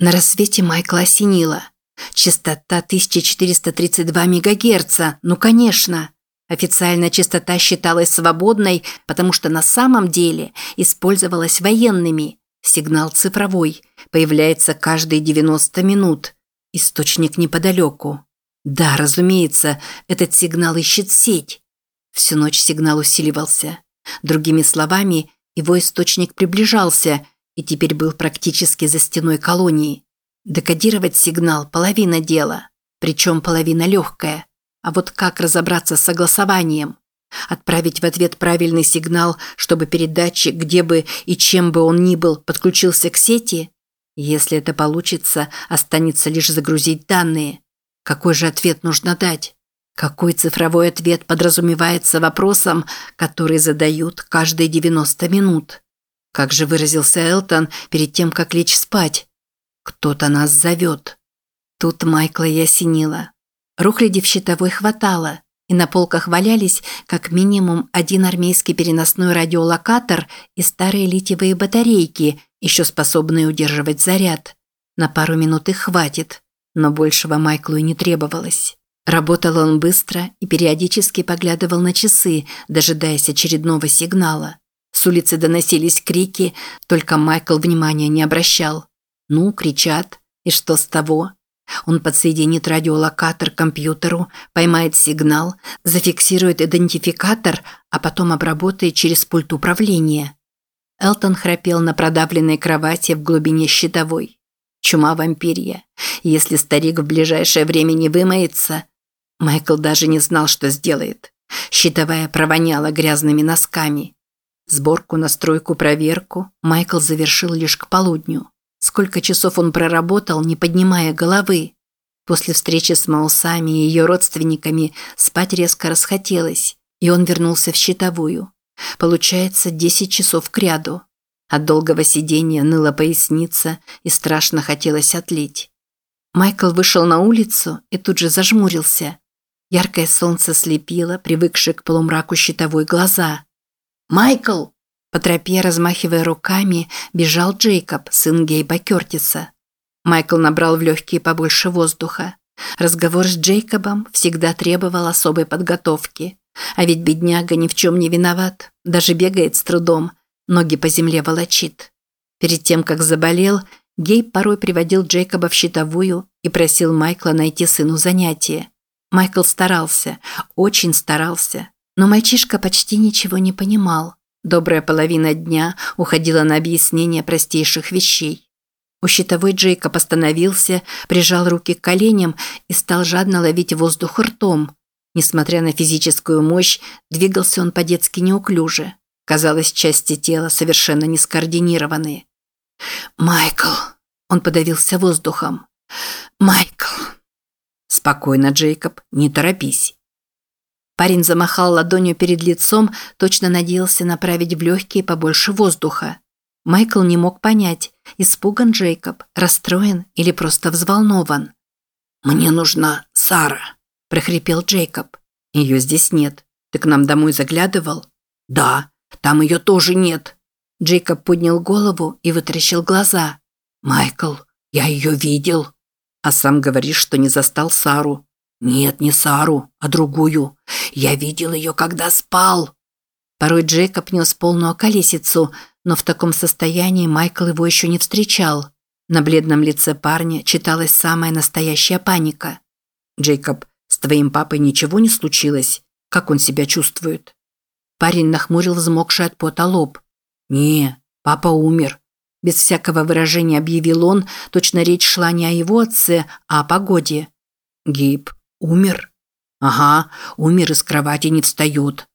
На рассвете Майкла осенило. Частота 1432 МГц, ну конечно. Официально частота считалась свободной, потому что на самом деле использовалась военными. Сигнал цифровой, появляется каждые 90 минут. Источник неподалеку. Да, разумеется, этот сигнал ищет сеть. Всю ночь сигнал усиливался. Другими словами, его источник приближался и теперь был практически за стеной колонии. Декодировать сигнал – половина дела, причем половина легкая. А вот как разобраться с согласованием? Отправить в ответ правильный сигнал, чтобы передатчик, где бы и чем бы он ни был, подключился к сети? Если это получится, останется лишь загрузить данные. Какой же ответ нужно дать? Какой цифровой ответ подразумевается вопросом, который задают каждые 90 минут? Как же выразился Элтон перед тем, как лечь спать? Кто-то нас зовет. Тут Майкла и осенило. Рухляди в щитовой хватало, и на полках валялись как минимум один армейский переносной радиолокатор и старые литиевые батарейки, еще способные удерживать заряд. На пару минут их хватит, но большего Майклу и не требовалось. Работал он быстро и периодически поглядывал на часы, дожидаясь очередного сигнала. С улицы доносились крики, только Майкл внимания не обращал. Ну, кричат. И что с того? Он подсоединит радиолокатор к компьютеру, поймает сигнал, зафиксирует идентификатор, а потом обработает через пульт управления. Элтон храпел на продавленной кровати в глубине щитовой. Чума вампирья. Если старик в ближайшее время не вымоется, Майкл даже не знал, что сделает. Щитовая провоняла грязными носками. Сборку, настройку, проверку Майкл завершил лишь к полудню. Сколько часов он проработал, не поднимая головы. После встречи с Маусами и ее родственниками спать резко расхотелось, и он вернулся в щитовую. Получается, 10 часов к ряду. От долгого сидения ныла поясница и страшно хотелось отлить. Майкл вышел на улицу и тут же зажмурился. Яркое солнце слепило, привыкшие к полумраку щитовой глаза. «Майкл!» По тропе, размахивая руками, бежал Джейкоб, сын Гейба Кертиса. Майкл набрал в легкие побольше воздуха. Разговор с Джейкобом всегда требовал особой подготовки. А ведь бедняга ни в чем не виноват, даже бегает с трудом, ноги по земле волочит. Перед тем, как заболел, Гейб порой приводил Джейкоба в щитовую и просил Майкла найти сыну занятие. Майкл старался, очень старался, но мальчишка почти ничего не понимал. Добрая половина дня уходила на объяснение простейших вещей. У щитовой Джейкоб остановился, прижал руки к коленям и стал жадно ловить воздух ртом. Несмотря на физическую мощь, двигался он по-детски неуклюже. Казалось, части тела совершенно не скоординированные. «Майкл!» Он подавился воздухом. «Майкл!» «Спокойно, Джейкоб, не торопись». Парень замахал ладонью перед лицом, точно надеялся направить в легкие побольше воздуха. Майкл не мог понять, испуган Джейкоб, расстроен или просто взволнован. «Мне нужна Сара», – прохрипел Джейкоб. «Ее здесь нет. Ты к нам домой заглядывал?» «Да, там ее тоже нет». Джейкоб поднял голову и вытаращил глаза. «Майкл, я ее видел». А сам говоришь, что не застал Сару. Нет, не Сару, а другую. Я видел ее, когда спал. Порой Джейкоб нес полную колесицу, но в таком состоянии Майкл его еще не встречал. На бледном лице парня читалась самая настоящая паника. «Джейкоб, с твоим папой ничего не случилось? Как он себя чувствует?» Парень нахмурил взмокший от пота лоб. «Не, папа умер. Без всякого выражения объявил он, точно речь шла не о его отце, а о погоде. Гейб умер? Ага, умер из кровати не встает.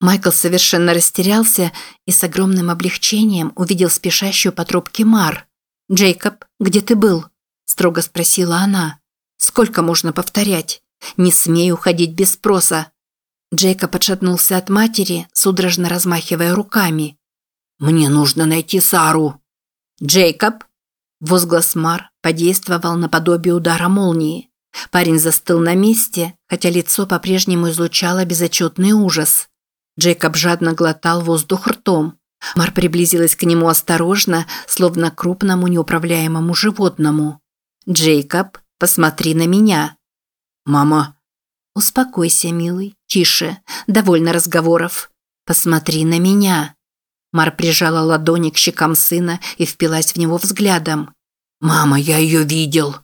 Майкл совершенно растерялся и с огромным облегчением увидел спешащую по тропке Мар. «Джейкоб, где ты был?» – строго спросила она. «Сколько можно повторять? Не смей уходить без спроса». Джейкоб отшатнулся от матери, судорожно размахивая руками. «Мне нужно найти Сару», «Джейкоб!» Возглас Мар подействовал наподобие удара молнии. Парень застыл на месте, хотя лицо по-прежнему излучало безотчетный ужас. Джейкоб жадно глотал воздух ртом. Мар приблизилась к нему осторожно, словно к крупному неуправляемому животному. «Джейкоб, посмотри на меня». «Мама». «Успокойся, милый, тише, довольно разговоров. Посмотри на меня». Мар прижала ладони к щекам сына и впилась в него взглядом. «Мама, я ее видел».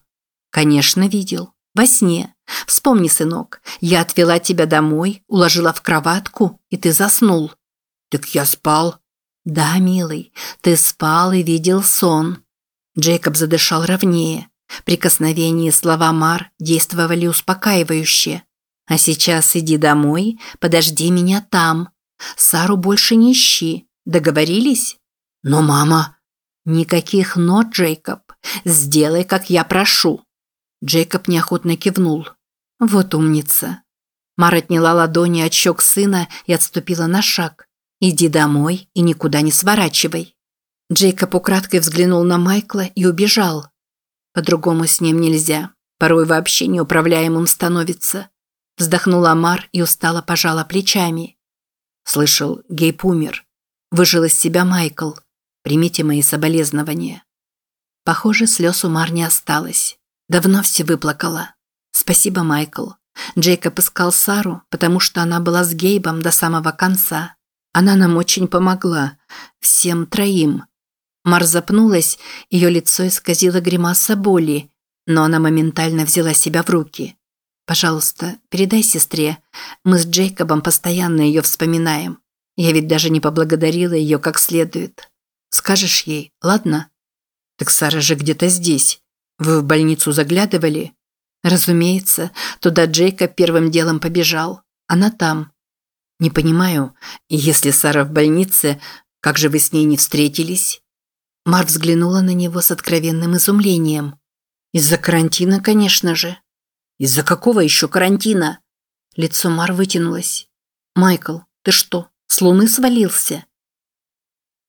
«Конечно, видел. Во сне. Вспомни, сынок, я отвела тебя домой, уложила в кроватку, и ты заснул». «Так я спал». «Да, милый, ты спал и видел сон». Джейкоб задышал ровнее. Прикосновения и слова Мар действовали успокаивающе. «А сейчас иди домой, подожди меня там. Сару больше не ищи. Договорились?» «Но мама...» «Никаких «но», Джейкоб. Сделай, как я прошу». Джейкоб неохотно кивнул. «Вот умница». Мар отняла ладони от щек сына и отступила на шаг. «Иди домой и никуда не сворачивай». Джейкоб украдкой взглянул на Майкла и убежал. По-другому с ним нельзя. Порой вообще неуправляемым становится. Вздохнула Мар и устало пожала плечами. Слышал, Гейб умер. Выжил из себя Майкл. Примите мои соболезнования. Похоже, слез у Мар не осталось. Давно все выплакала. Спасибо, Майкл. Джейкоб искал Сару, потому что она была с Гейбом до самого конца. Она нам очень помогла. Всем троим. Мар запнулась, ее лицо исказило гримаса боли, но она моментально взяла себя в руки. «Пожалуйста, передай сестре. Мы с Джейкобом постоянно ее вспоминаем. Я ведь даже не поблагодарила ее как следует. Скажешь ей, ладно? Так Сара же где-то здесь. Вы в больницу заглядывали? Разумеется, туда Джейкоб первым делом побежал. Она там. Не понимаю, если Сара в больнице, как же вы с ней не встретились? Мар взглянула на него с откровенным изумлением. Из-за карантина, конечно же. Из-за какого еще карантина? Лицо Мар вытянулось. Майкл, ты что, с луны свалился?